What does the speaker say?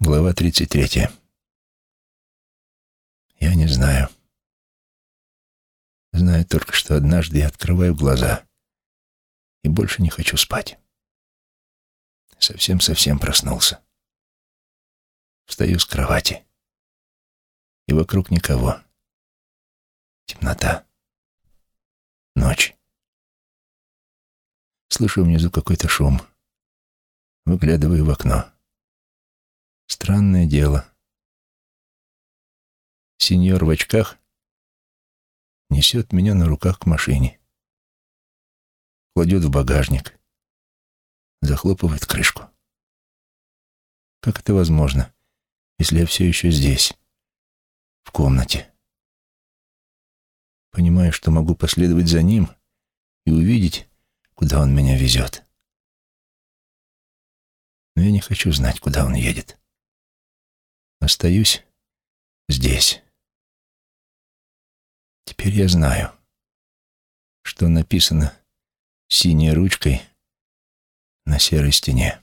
Глава 33. Я не знаю. Знаю только, что однажды я открываю глаза и больше не хочу спать. Совсем-совсем проснулся. Встаю с кровати. И вокруг никого. Темнота. Ночь. Слышу внизу какой-то шум. Выглядываю в окно. Странное дело. Сеньор в очках несет меня на руках к машине. Кладет в багажник. Захлопывает крышку. Как это возможно, если я все еще здесь, в комнате? Понимаю, что могу последовать за ним и увидеть, куда он меня везет. Но я не хочу знать, куда он едет. Остаюсь здесь. Теперь я знаю, что написано синей ручкой на серой стене.